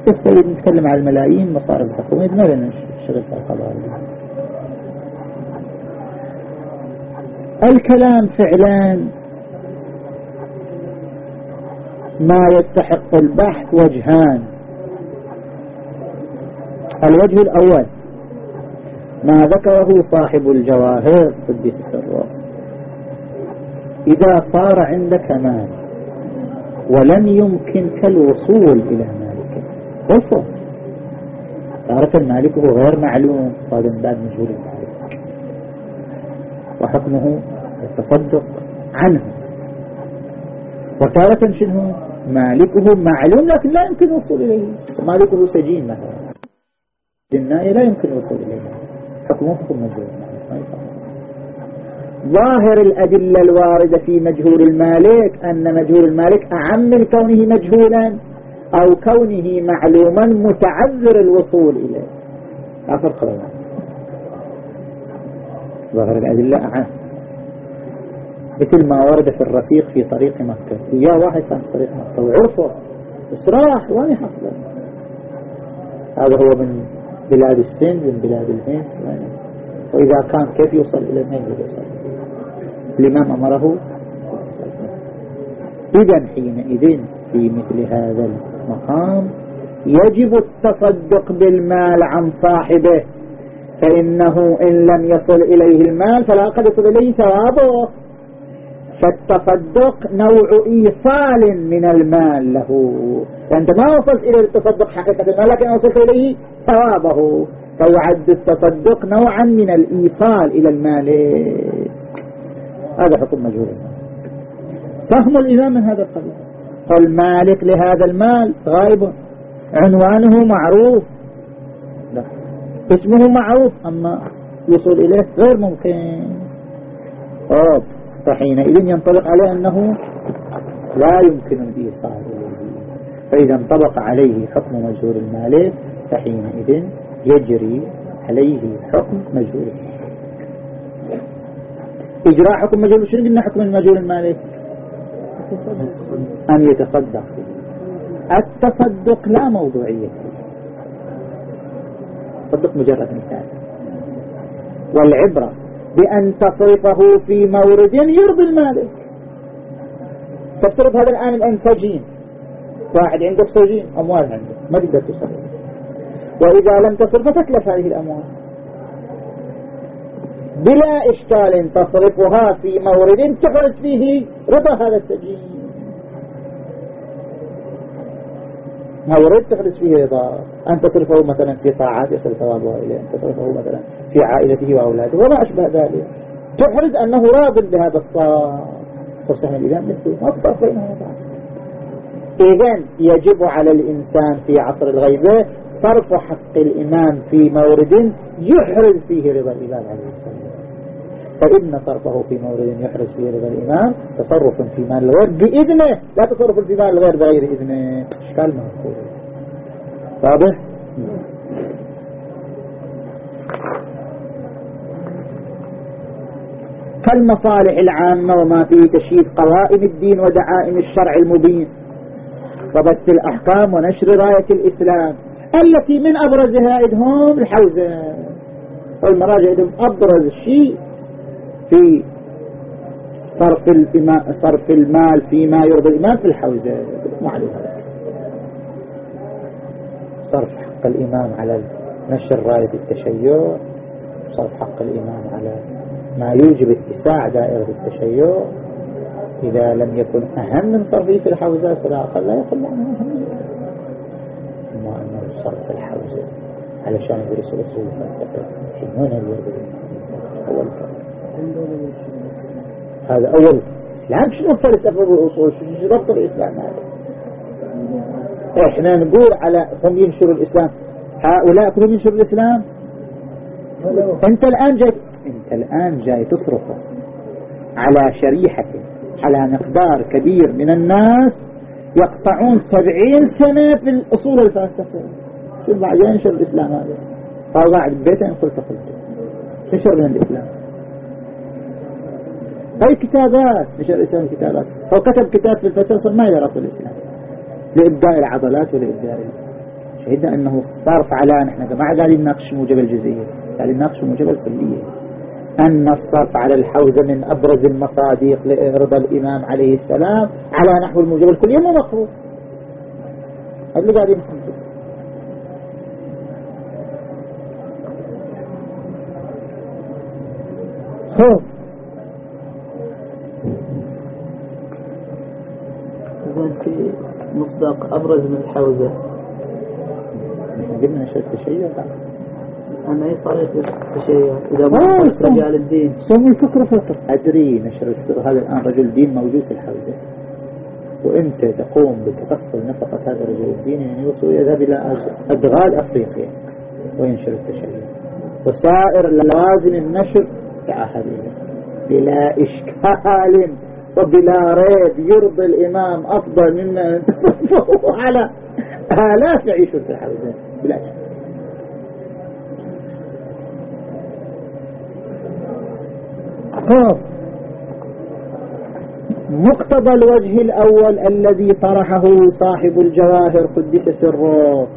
السيد نتكلم على الملايين مصارف الحكومة ماذا نشغل في القضايا. الكلام فعلا ما يستحق البحث وجهان. الوجه الأول ما ذكره صاحب الجواهر قدس سره إذا صار عندك مال ولم يمكنك الوصول إلى مالك. وصل. تارة مالكه غير معلوم. هذا من بعد مجهول وحكمه التصدق عنه. وتارة شنو مالكه معلوم لكن لا يمكن الوصول إليه. مالكه سجين مثلا. النائي لا يمكن الوصول إليه. حكمه حكم مجهول. ظاهر الأدلة الواردة في مجهول المالك أن مجهول المالك أعم من كونه مجهولا أو كونه معلوما متعذر الوصول إليه. لا فرق ظاهر الأدلة أعم مثل ما ورد في الرفيق في طريق مكة. ويا واحد كان طريق مكة. وعرفه بس راح. وين يحصل؟ هذا هو من بلاد السند من بلاد الهند. وإذا كان كيف يوصل إلى الهند؟ يوصل. الإمام أمره؟ إذا حينئذ في مثل هذا المقام يجب التصدق بالمال عن صاحبه. فإنه إن لم يصل إليه المال فلا قد يصل إليه ثوابه. فالتصدق نوع إيصال من المال له. فأنت ما وصلت إلى التصدق حقيقة المال لكن وصلت إليه ثوابه. فيعد التصدق نوعا من الإيصال إلى المالك هذا حكم مجهول. سهم الإمام من هذا القبيل. فالمالك لهذا المال غائب عنوانه معروف. اسمه معروف أما يوصل إليه غير ممكن. أوه. فحينئذ ينطبق عليه أنه لا يمكن الإيصال. فإذا انطبق عليه حكم مجهول المالك فحينئذ يجري عليه حكم مجهول إجراء حكم مجهول شنو قلنا حكم المجهول المالك أن يتصدق. التصدق لا موضوعية. تصدق مجرد مثال. والعبرة بأن تصرفه في مورد يرضي المالك. تفترض هذا الآن الأنتاجين واحد عنده أكسجين أموال عنده ما تقدر تصرف وإذا لم تصرف فتلف هذه الأموال. بلا إشكال تصرفها في مورد تحرز فيه رضا هذا التجهيز مورد تحرز فيه رضا أن تصرفه مثلا في طاعات يصل ثوابها إليه أن تصرفه مثلا في عائلته وأولاده وما أشبه ذلك. تحرز أنه راض بهذا الصار فرصة من الإمام مثله ما تفرق بينهما إذن يجب على الإنسان في عصر الغيبة صرف حق الإمام في مورد يحرز فيه رضا الإمام عليه فإن صرفه في مورد يحرز فيه رضا الإمام تصرف في مال الغير بإذنه. لا تصرف في مال الغير بغير إذنه. إشكال مفهوم واضح؟ كالمصالح العامة وما فيه تشييد قوائم الدين ودعائم الشرع المبين. وبث الأحكام ونشر راية الإسلام. التي من أبرزها عندهم الحوزة. والمراجع عندهم أبرز شيء في صرف صرف المال فيما يرضي. الإمام في الحوزة. معلومة صرف حق الإمام على نشر راية التشيع صرف حق الإمام على ما يوجب اتساع دائرة التشيع. إذا لم يكن أهم من صرفه في الحوزات فلا أقل. لا يقل عنه أهمية ما أنه صرف الحوزة. علشان يدرس أصول الفلسفة شنو الورد أول هذا أول. الإسلام شنو الفلسفة والأصول شنو ربط الإسلام هذا؟ إحنا نقول على هم ينشروا الإسلام. هؤلاء كلهم ينشروا الإسلام؟ أنت الآن جاي أنت الآن جاي تصرفه على شريحة على مقدار كبير من الناس يقطعون سبعين سنة في الأصول الفلسفة شو بعد ينشر الإسلام هذا. قال قاعد ببيته قلت قلت نشر من الإسلام؟ أي كتابات نشر الإسلام كتابات. هو كتب كتاب في الفلسفة ما يدرس الإسلام. لإبداء العضلات ولإبداء شهدنا أنه صار فعلان إحنا ما قاعدين نناقش موجب الجزئية. قاعدين نناقش موجب الكلية. أن الصرف على الحوزة من أبرز المصادق لرضا الإمام عليه السلام على نحو الموجب الكلية مو مفروض. هذا اللي قاعدين نحكي. خوف زين في مصداق أبرز من الحوزة. قلنا شيء تشيع. أنا أي طريقة التشيع إذا ما رجال الدين. سمي فكر أدري نشر هذا الآن رجل دين موجود في الحوزة. وأنت تقوم بتكفل نفقة هذا الرجل الدين؟ يعني يوصل يذهب إلى أدغال أفريقيا. وينشر التشيع. وسائر لوازم النشر تعهد بلا إشكال. وبلا ريب يرضي الإمام أفضل مما على آلاف يعيشون في الحوزة بلا إشكال مقتضى الوجه الأول الذي طرحه صاحب الجواهر قدس سره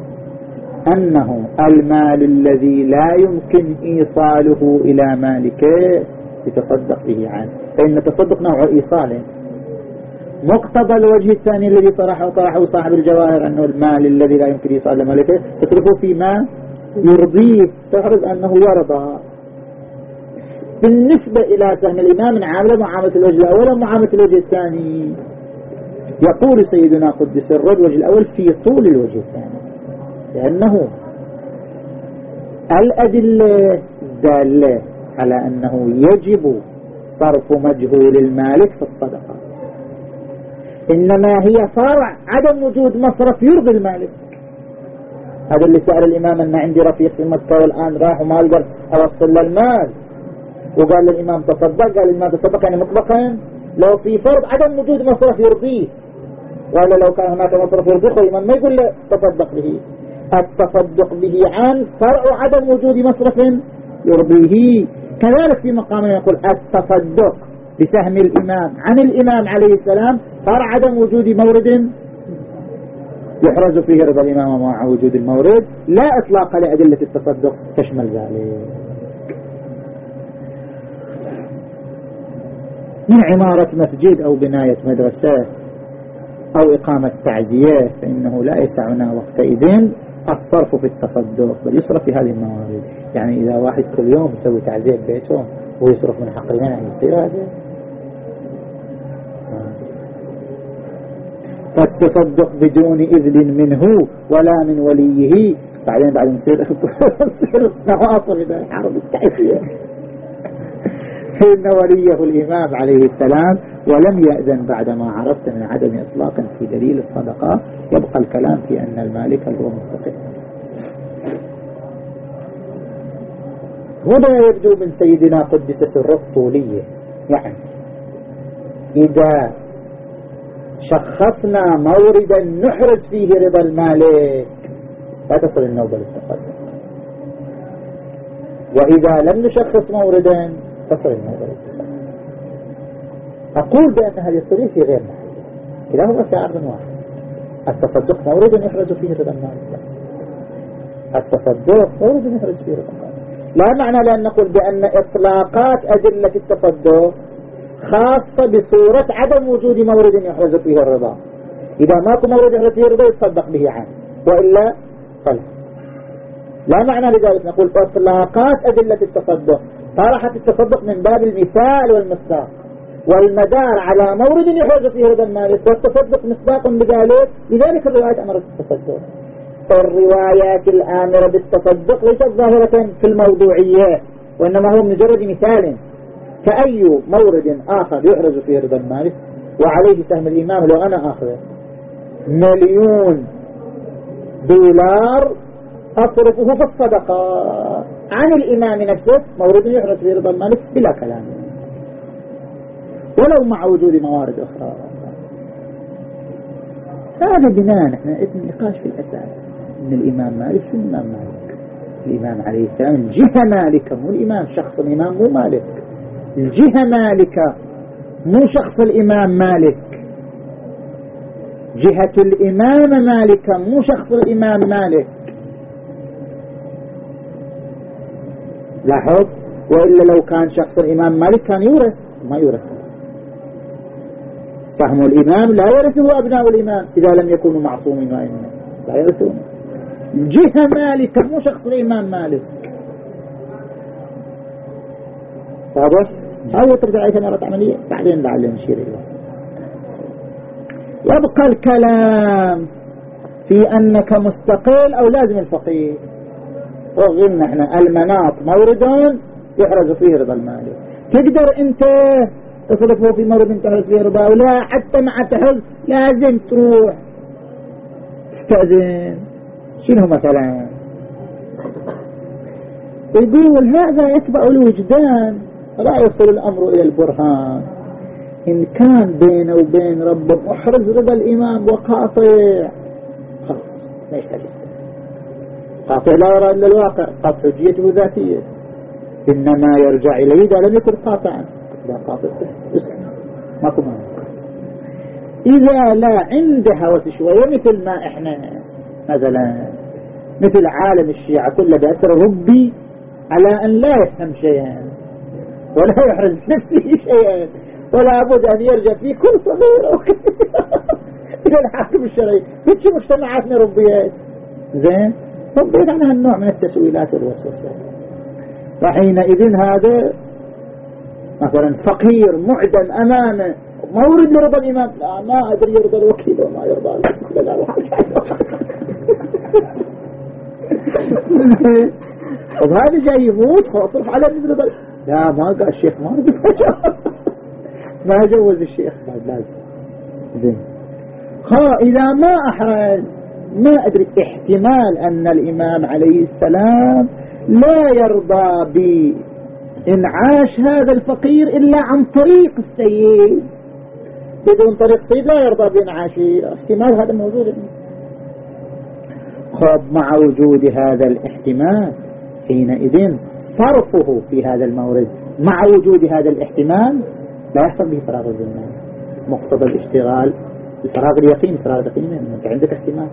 أنه المال الذي لا يمكن إيصاله إلى مالكه يتصدق به عنه. فإن التصدق نوع إيصاله مقتضى الوجه الثاني الذي طرحه طرحه صاحب الجواهر أنه المال الذي لا يمكن إيصاله مالكه تصرفه فيما يرضيه. تعرض أنه يرضى بالنسبة إلى فهم الإمام نعامله معاملة الوجه الأول ومعاملة الوجه الثاني؟ يقول سيدنا قدس الرد الوجه الأول في طول الوجه الثاني. لأنه الأدلة دالة على أنه يجب صرف مجهول المالك في الصدقة. إنما هي فرع عدم وجود مصرف يرضي المالك. هذا اللي سأل الإمام أن عندي رفيق في مكة والآن راح وما أقدر أوصل للمال وقال للإمام تصدق قال الإمام تصدق يعني مطلقا لو في فرض عدم وجود مصرف يرضيه. ولا لو كان هناك مصرف يرضيه الإمام ما يقول له تصدق به. التصدق به عن فرع عدم وجود مصرف يرضيه. كذلك في مقام يقول التصدق بسهم الإمام. عن الإمام عليه السلام فرع عدم وجود مورد يحرز فيه رضا الإمام مع وجود المورد. لا إطلاق لأدلة التصدق. تشمل ذلك. من عمارة مسجد أو بناية مدرسة أو إقامة تعزية فإنه لا يسعنا وقتئذ الصرف في التصدق بل يصرف في هذه الموارد. يعني إذا واحد كل يوم يسوي تعزية ببيته ويصرف من حق المنع يصير هذا فالتصدق بدون إذن منه ولا من وليه. بعدين بعد نصير نصير نواصل إلى الحرب التعفية فإن وليه الإمام عليه السلام ولم يأذن بعدما عرفت من عدم إطلاق في دليل الصدقة. يبقى الكلام في أن المالك هو مستقل. هنا يبدو من سيدنا قدس سر الطولية. يعني إذا شخصنا موردا نحرز فيه رضا المالك لا تصل النوبة للتصدق. وإذا لم نشخص موردا تصل النوبة للتصدق. أقول بأن هذه الطريقة غير محل كلاهما في عرض واحد. التصدق مورد يحرز فيه رضا المالك. التصدق مورد يحرز فيه رضا المالك. لا معنى لأن نقول بأن إطلاقات أدلة التصدق خاصة بصورة عدم وجود مورد يحرز فيه الرضا. إذا ماكو مورد يحرز فيه الرضا يتصدق به عنه وإلا فلا لا معنى لذلك نقول إطلاقات أدلة التصدق. طرحت التصدق من باب المثال والمصداق والمدار على مورد يحرز فيه رضا المالك والتصدق مصداق بذلك. لذلك الرواية أمرت التصدق الروايات الآمرة بالتصدق ليست ظاهرة في الموضوعية وإنما هو مجرد مثال كأي مورد آخر يحرز فيه رضا المالك وعليه سهم الإمام لو أنا آخذ مليون دولار أصرفه في الصدقة. عن الإمام نفسه مورد يحرز فيه رضا المالك بلا كلام. ولو مع وجود موارد أخرى. هذا بناء نحن نقاش في الأساس. من الإمام مالك شو الإمام مالك. الإمام عليه السلام الجهة مالكة مو الإمام شخص الإمام مو مالك. الجهة مالكة مو شخص الإمام مالك. جهة الإمام مالكة مو شخص الإمام مالك. لاحظ؟ وإلا لو كان شخص الإمام مالك كان يورث. ما يورث. سهم الإمام لا يرثه أبناء الإمام إذا لم يكونوا معصومين وإنما لا يرثونه جهة مالكة مو شخص الإمام مالك. واضح؟ هاي ترجع أي ثمرة عملية بعدين لعل نشير إليه يبقى الكلام في أنك مستقل أو لازم الفقير. وغلنا إحنا المناط مورد يحرز فيه رضا المالك. تقدر أنت تصرفه في مورد تحرز فيه رضا ولا حتى مع تحرز لازم تروح. تستأذن شنو مثلا؟ يقول هذا يتبع الوجدان لا يصل الأمر إلى البرهان. إن كان بينه وبين ربه محرز رضا الإمام وقاطع خلاص ما يحتاج. قاطع لا يرى إلا الواقع قاطع حجيته ذاتية. إنما يرجع إليه إذا لم يكن قاطعا. لا قاطع. ماكو مانع. إذا لا عنده هوس شوية مثل ما إحنا مثلا مثل عالم الشيعة كله بأسر ربي على أن لا يفهم شيئا ولا يحرز نفسه شيئا ولا بد أن يرجع في كل صغير إلى الحاكم الشرعي في مجتمعاتنا ربيات. زين؟ ربيت عن هالنوع من التسويلات والوسوسات. فحينئذ هذا مثلا فقير معدم أمامه مورد لرضا الإمام لا ما أدري يرضى الوكيل وما يرضى لا. طب هذا جاي يموت؟ خاصر على مثل لا ما قال الشيخ ما ما جوز الشيخ. بعد لازم زين. ها إذا ما أحرز ما أدري احتمال أن الإمام عليه السلام لا يرضى بإنعاش هذا الفقير إلا عن طريق السيد. بدون طريق السيد لا يرضى بإنعاشه احتمال هذا موجود. خب مع وجود هذا الاحتمال حينئذ صرفه في هذا المورد مع وجود هذا الاحتمال لا يحصل به فراغ الزمان مقتضى الاشتغال الفراغ اليقين فراغ اليقين انت عندك احتمال.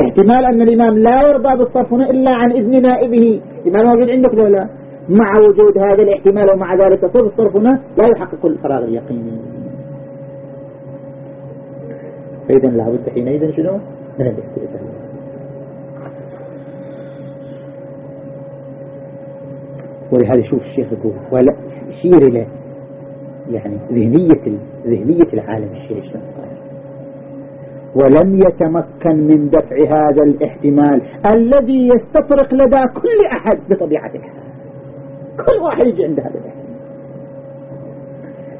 احتمال أن الإمام لا يرضى بالصرف هنا إلا عن إذن نائبه الإمام موجود عندك ولا مع وجود هذا الاحتمال ومع ذلك صرف الصرف هنا لا يحقق الفراغ اليقيني فاذا لابد حينئذ شنو؟ من الاستئذان. ولهذا شوف الشيخ يقول ولا شير له يعني ذهنية ذهنية العالم الشيعي شلون صاير ولم يتمكن من دفع هذا الاحتمال الذي يستطرق لدى كل أحد بطبيعة الحال كل واحد يجي عند هذا الاحتمال.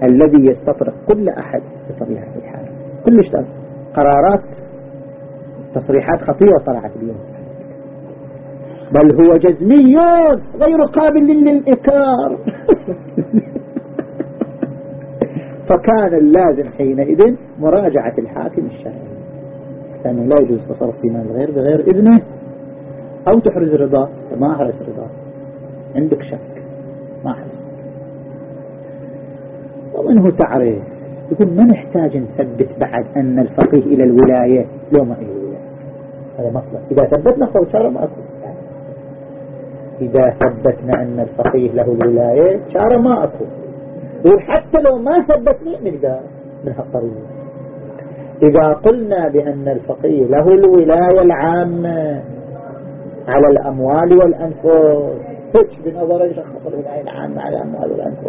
الذي يستطرق كل أحد بطبيعة الحال. كل قرارات تصريحات خطيرة طلعت اليوم. بل هو جزمي غير قابل للإنكار. فكان اللازم حينئذ مراجعة الحاكم الشرعي. لأنه لا يجوز تصرف في مال الغير بغير إذنه. أو تحرز رضاه فما أحرز رضاه عندك شك ما أحرز. ومنه تعرف يقول ما نحتاج نثبت بعد أن الفقيه إلى الولاية؟ لو ما إلى الولاية. هذا مطلب. إذا ثبتنا فهو ما أكو إذا ثبتنا أن الفقيه له الولاية شعر ما أكو. وحتى لو ما ثبتنا نقدر من هالطريقة إذا قلنا بأن الفقيه له الولاية العامة على الأموال والأنفس هيك بنظر يشخص الولاية العامة على الأموال والأنفس.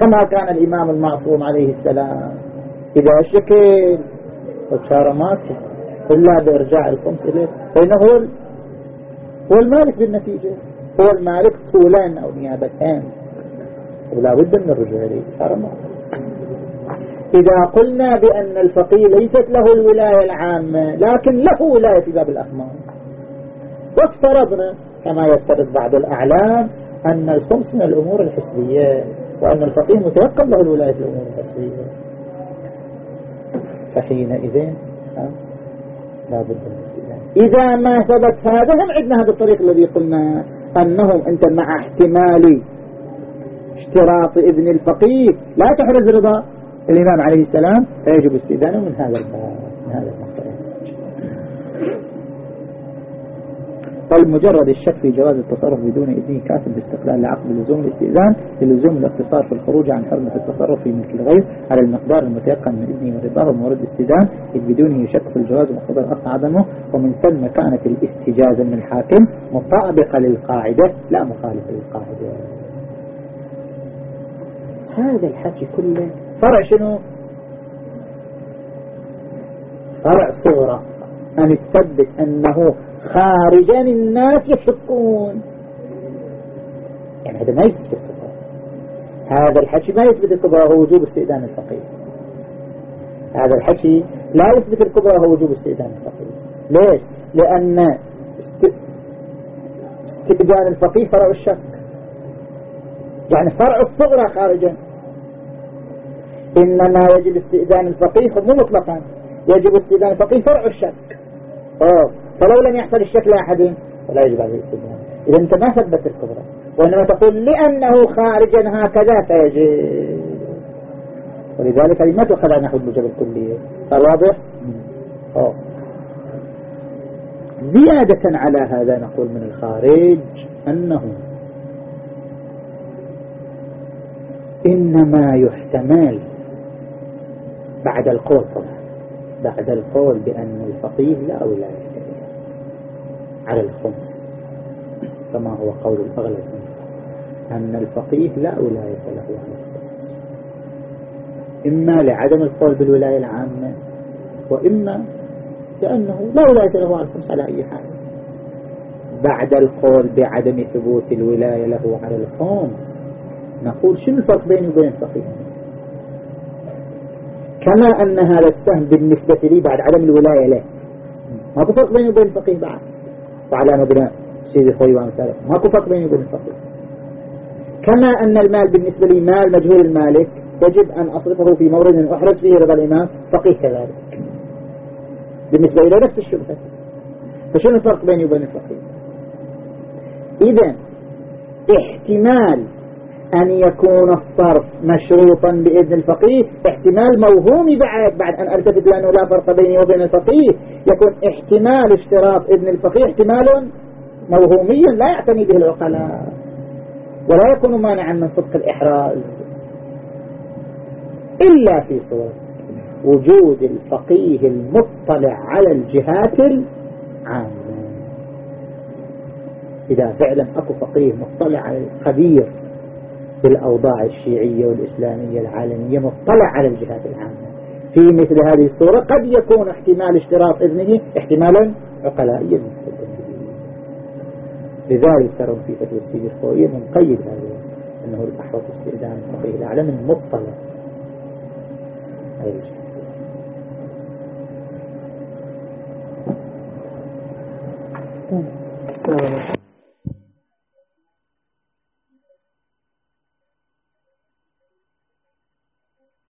كما كان الإمام المعصوم عليه السلام. إذا شكل وشار ماكي إلا بإرجاع الخمس إليه. فإنه هو المالك بالنتيجة هو المالك طولين أو نيابتين ولا بد من الرجوع إليه. إذا قلنا بأن الفقيه ليست له الولاية العامة لكن له ولاية في باب الأخمار. وافترضنا كما يفترض بعض الأعلام أن الخمس من الأمور الحسبية وأن الفقيه متيقن له الولاية في الأمور الحسبية. فحينئذ لا بد من إذا ما ثبت هذا هم عندنا هذا الطريق الذي قلنا. أنهم أنت مع احتمال اشتراط ابن الفقيه. لا تحرز رضا الإمام عليه السلام. فيجب استئذانه من هذا الباب من هذا المقطع بل مجرد الشك في جواز التصرف بدون إذنه كافٍ باستقلال العقل لزوم الاستئذان للزوم الاقتصار في الخروج عن حرمة التصرف في ملك الغير على المقدار المتيقن من إذنه ورضاه ومورد الاستئذان إذ بدونه يشك في الجواز ومقتضى الأصل عدمه ومن ثم كانت الاستجازة من الحاكم مطابقة للقاعدة لا مخالفة للقاعدة. هذا الحكي كله فرع شنو؟ فرع صورة. أن تثبت أنه خارجا الناس يشكون. يعني هذا ما يثبت الكبرى هذا الحكي ما يثبت الكبرى هو وجوب استئذان الفقير. هذا الحكي لا يثبت الكبرى هو وجوب استئذان الفقير. ليش؟ لأن استئذان الفقيه فرع الشك. يعني فرع الصغرى خارجا. إنما يجب استئذان الفقيه مو مطلقا. يجب استئذان الفقيه فرع الشك. أوه. فلو لم يحصل الشك لأحد فلا يجب عليه الاستئذان إذا أنت ما ثبت الكبرى وإنما تقول لأنه خارجا هكذا فيجب ولذلك ما تؤخذ عن نحو الموجب الكلية. صار واضح؟ أوه. زيادة على هذا نقول من الخارج أنه إنما يحتمل بعد القول طبعا. بعد القول بأن الفقيه لا ولاية على الخمس كما هو قول الأغلب. أن الفقيه لا ولاية له على الخمس. إما لعدم القول بالولاية العامة وإما لأنه لا ولاية له على الخمس على أي حال. بعد القول بعدم ثبوت الولاية له على الخمس نقول شنو الفرق بيني وبين الفقيه؟ كما أن هذا السهم بالنسبة لي بعد عدم الولاية له. ماكو فرق بيني وبين الفقيه بعد. وعلى مبنى سيدي خوي وامثاله ماكو فرق بيني وبين الفقيه كما أن المال بالنسبة لي مال مجهول المالك يجب أن أصرفه في مورد أحرز فيه رضا الإمام فقيه كذلك. بالنسبة إلى نفس الشبهة. فشنو الفرق بيني وبين الفقيه؟ إذا احتمال أن يكون الصرف مشروطا بإذن الفقيه احتمال موهومي بعد بعد أن ألتفت لأنه لا فرق بيني وبين الفقيه. يكون احتمال اشتراط إذن الفقيه احتمال موهومي لا يعتني به العقلاء ولا يكون مانعا من صدق الإحراز. إلا في صورة وجود الفقيه المطلع على الجهات العامة. إذا فعلا أكو فقيه مطلع على الخبير بالأوضاع الشيعية والإسلامية العالمية مطلع على الجهات العامة في مثل هذه الصورة قد يكون احتمال اشتراط إذنه احتمالا عقلائيا. لذلك ترون في فتوى السيد الخوية منقيد هذا أنه الأحوط استئذان الفقيه الأعلى من مطلع. أي